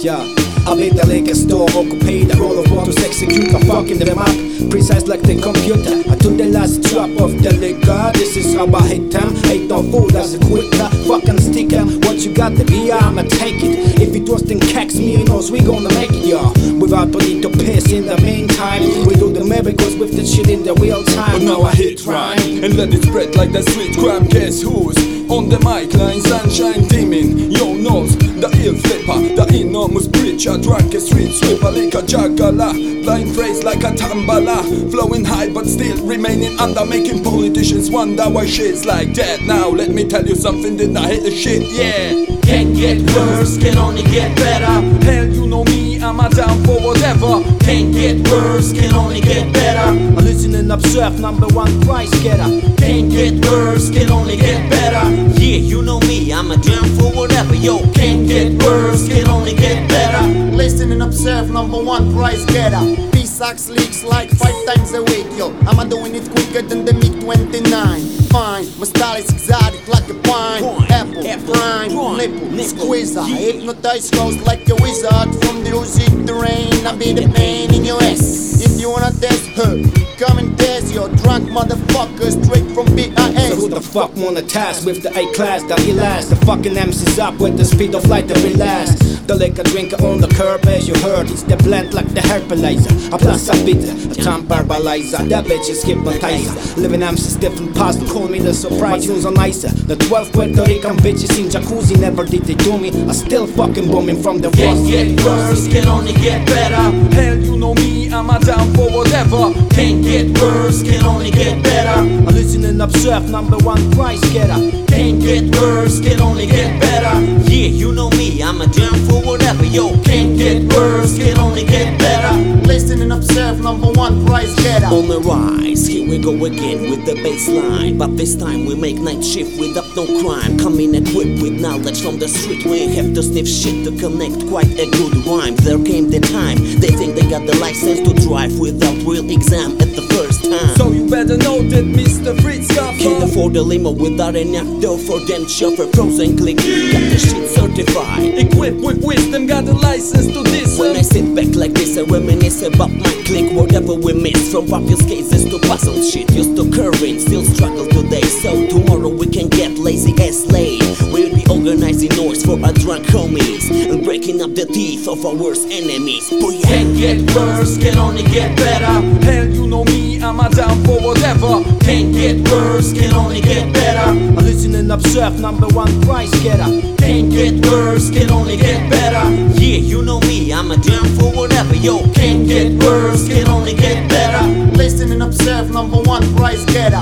Yeah, arbetar lika stor occupied Roll of water execute. A fucking them up Precise like the computer. I took the last drop of the liquor. This is how I hit them Ain't no fool as a quicker Fucking sticker What you got the beer I'ma take it. If it was then cax me us we gonna make it y'all Without a little piss in the meantime. We do the miracles with the shit in the real time. But now I hit rhyme and let it spread like the sweet crime. Guess who's on the mic line? Sunshine dimming. Yo knows the ill flipper, the enormous preacher, drunk a street sweeper like a juggler. Blind phrase like a tambala, flowing high but still remaining under, making politicians wonder why shit's like that. Now let me tell you something, did I hit the shit? Yeah. Can't get worse, can only get better. Hell, you know me, I'm a down for whatever. Can't get worse, can only get better. And observe number one price getter Can't get worse, can only get better. Yeah, you know me, I'm a down for whatever. Yo, can't get worse, can only get better. Listen and observe, number one prize getter. P-Sax leaks like five times a week, yo. I'm doing it quicker than the MiG 29. Fine, my style is exotic like a pine. Pine, Apple, apple, prime, nipple, nipple, squeezer. yeah. Hypnotize ghosts like a wizard from the music terrain. I'll be the pain in your ass. If you wanna test her, come and test your drunk motherfucker straight from BIS. So who the fuck wanna task with the A class, the E last? The fucking MC's up with the speed of light, the relax. The liquor drinker on the curb as you heard. It's the blend like the herbalizer. A plus a bitter, a time barbalizer. That bitch is hypnotizer. Living MC's different past, call me the surprise. Tunes are nicer. The 12 Puerto Rican bitches in jacuzzi never did they do me. I still fucking booming from the Can't get worse, can only get better. Hell, you know me, I'm a down for whatever. Can't get worse, can only get better. I listen and observe, number one price getter. Can't get worse, can only get better. Yeah, you know me, I'm a down for whatever. Yo, can't get worse, can only get better. Number one prize getter. On the rise, here we go again with the baseline. But this time we make night shift without no crime. Coming equipped with knowledge from the street. We ain't have to sniff shit to connect quite a good rhyme. There came the time they think they got the license to drive without real exam at the first time. So you better know that Mr. Fritz got Can't afford a limo without an actor for them chauffeur pros and click. Got the shit certified. Equipped with wisdom, got a license to this. When I sit back I reminisce about my clique. Whatever we miss, from obvious cases to puzzle shit used to current, still struggle today. So tomorrow we can get lazy as late. We'll be organizing noise for our drunk homies and breaking up the teeth of our worst enemies. Booyah. Can't get worse, can only get better. Hell, you know me, I'm a down for whatever. Can't get worse, can only get better. I listen and observe, number one price getter. Can't get worse, can only get better. Yeah, you know me, I'm a down for whatever. Yo, can't get worse, can only get better. Listen and observe, number one prize getter.